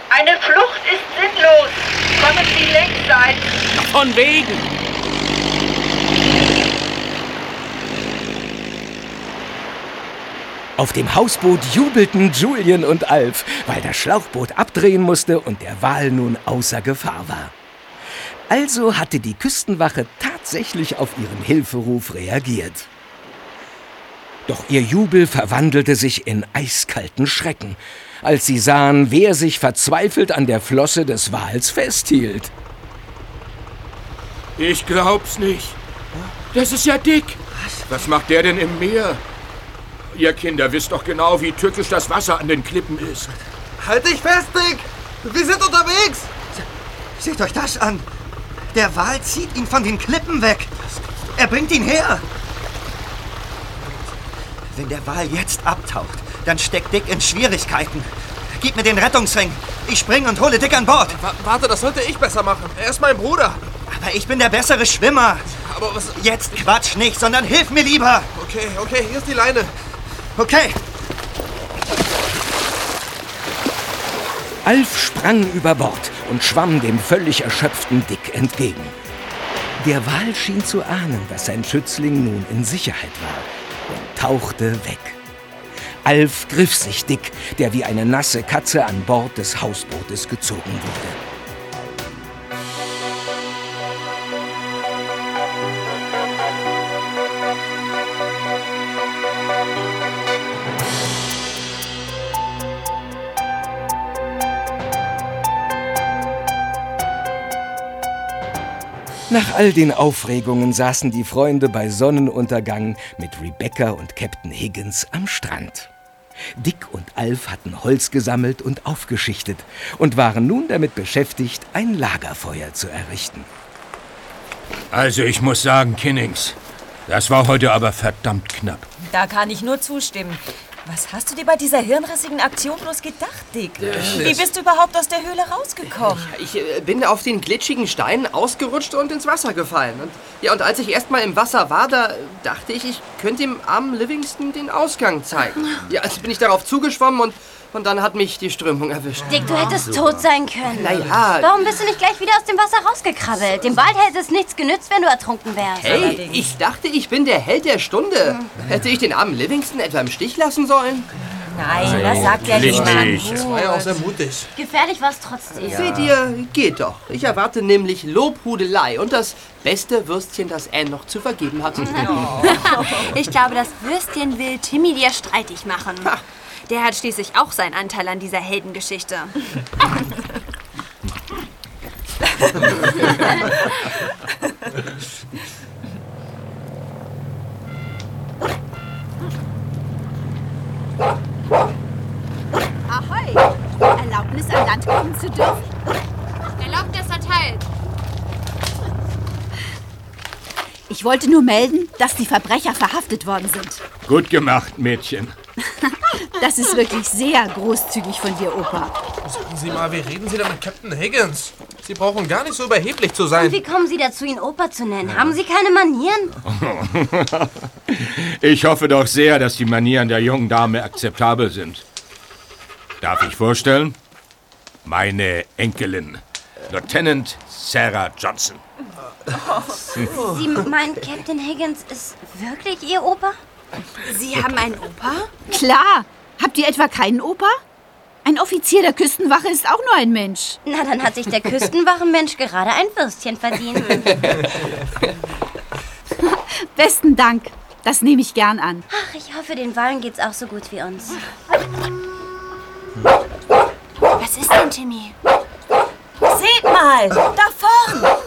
Eine Flucht ist sinnlos. Kommen Sie längsseits. Von wegen. Auf dem Hausboot jubelten Julian und Alf, weil das Schlauchboot abdrehen musste und der Wal nun außer Gefahr war. Also hatte die Küstenwache tatsächlich auf ihren Hilferuf reagiert. Doch ihr Jubel verwandelte sich in eiskalten Schrecken, als sie sahen, wer sich verzweifelt an der Flosse des Wals festhielt. Ich glaub's nicht. Das ist ja Dick. Was macht der denn im Meer? Ihr Kinder wisst doch genau, wie tückisch das Wasser an den Klippen ist. Halt dich fest, Dick! Wir sind unterwegs! Seht euch das an! Der Wal zieht ihn von den Klippen weg. Er bringt ihn her. Wenn der Wal jetzt abtaucht, dann steckt Dick in Schwierigkeiten. Gib mir den Rettungsring. Ich spring und hole Dick an Bord. Wa- Warte, das sollte ich besser machen. Er ist mein Bruder. Aber ich bin der bessere Schwimmer. Aber was... Jetzt quatsch nicht, sondern hilf mir lieber. Okay, okay, hier ist die Leine. Okay. Alf sprang über Bord und schwamm dem völlig erschöpften Dick entgegen. Der Wal schien zu ahnen, dass sein Schützling nun in Sicherheit war und tauchte weg. Alf griff sich Dick, der wie eine nasse Katze an Bord des Hausbootes gezogen wurde. Nach all den Aufregungen saßen die Freunde bei Sonnenuntergang mit Rebecca und Captain Higgins am Strand. Dick und Alf hatten Holz gesammelt und aufgeschichtet und waren nun damit beschäftigt, ein Lagerfeuer zu errichten. Also ich muss sagen, Kinnings, das war heute aber verdammt knapp. Da kann ich nur zustimmen. Was hast du dir bei dieser hirnrissigen Aktion bloß gedacht, Dick? Wie bist du überhaupt aus der Höhle rausgekommen? Ich äh, bin auf den glitschigen Steinen ausgerutscht und ins Wasser gefallen. Und, ja, und als ich erst mal im Wasser war, da dachte ich, ich könnte dem armen Livingston den Ausgang zeigen. Ja, also bin ich darauf zugeschwommen und, und dann hat mich die Strömung erwischt. Dick, du hättest tot sein können. Naja. Warum bist du nicht gleich wieder aus dem Wasser rausgekrabbelt? Dem Wald hätte es nichts genützt, wenn du ertrunken wärst. Hey, ich dachte, ich bin der Held der Stunde. Hätte ich den armen Livingston etwa im Stich lassen sollen? Nein, das sagt ja niemand. nicht. Das war ja auch sehr mutig. Gefährlich war es trotzdem. Seht ihr, geht doch. Ich erwarte nämlich Lobhudelei und das beste Würstchen, das Anne noch zu vergeben hat. Ich glaube, das Würstchen will Timmy dir streitig machen. Der hat schließlich auch seinen Anteil an dieser Heldengeschichte. Ahoi! Erlaubnis an Land kommen zu dürfen? Erlaubnis erteilt. Ich wollte nur melden, dass die Verbrecher verhaftet worden sind. Gut gemacht, Mädchen. Das ist wirklich sehr großzügig von dir, Opa. Sagen Sie mal, wie reden Sie denn mit Captain Higgins? Sie brauchen gar nicht so überheblich zu Und sein. wie kommen Sie dazu, ihn Opa zu nennen? Haben Sie keine Manieren? Ich hoffe doch sehr, dass die Manieren der jungen Dame akzeptabel sind. Darf ich vorstellen? Meine Enkelin, Lieutenant Sarah Johnson. Sie meinen, Captain Higgins ist wirklich Ihr Opa? Sie haben einen Opa? Klar. Habt ihr etwa keinen Opa? Ein Offizier der Küstenwache ist auch nur ein Mensch. Na, dann hat sich der Küstenwachenmensch gerade ein Würstchen verdient. Besten Dank. Das nehme ich gern an. Ach, ich hoffe, den Wahlen geht's auch so gut wie uns. Was ist denn, Timmy? Seht mal, da vorn!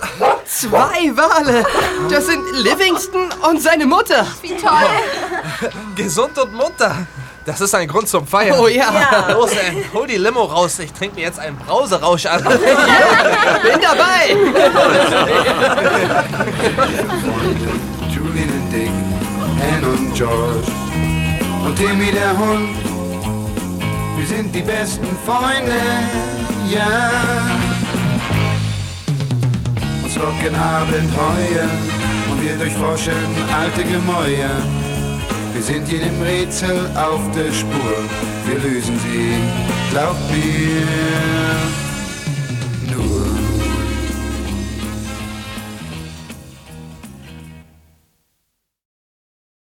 Zwei Wale! Das sind Livingston und seine Mutter. Wie toll. Gesund und munter. Das ist ein Grund zum Feiern. Oh ja. Ja. Los, Ann, hol die Limo raus. Ich trinke mir jetzt einen Brauserausch an. Bin dabei! Julian und Dick, Anne und George und Timmy der Hund. Wir sind die besten Freunde, ja. Uns Trockenabend heuer und wir durchforschen alte Gemäuer. Wir sind jedem Rätsel auf der Spur, wir lösen sie, glaubt mir, nur.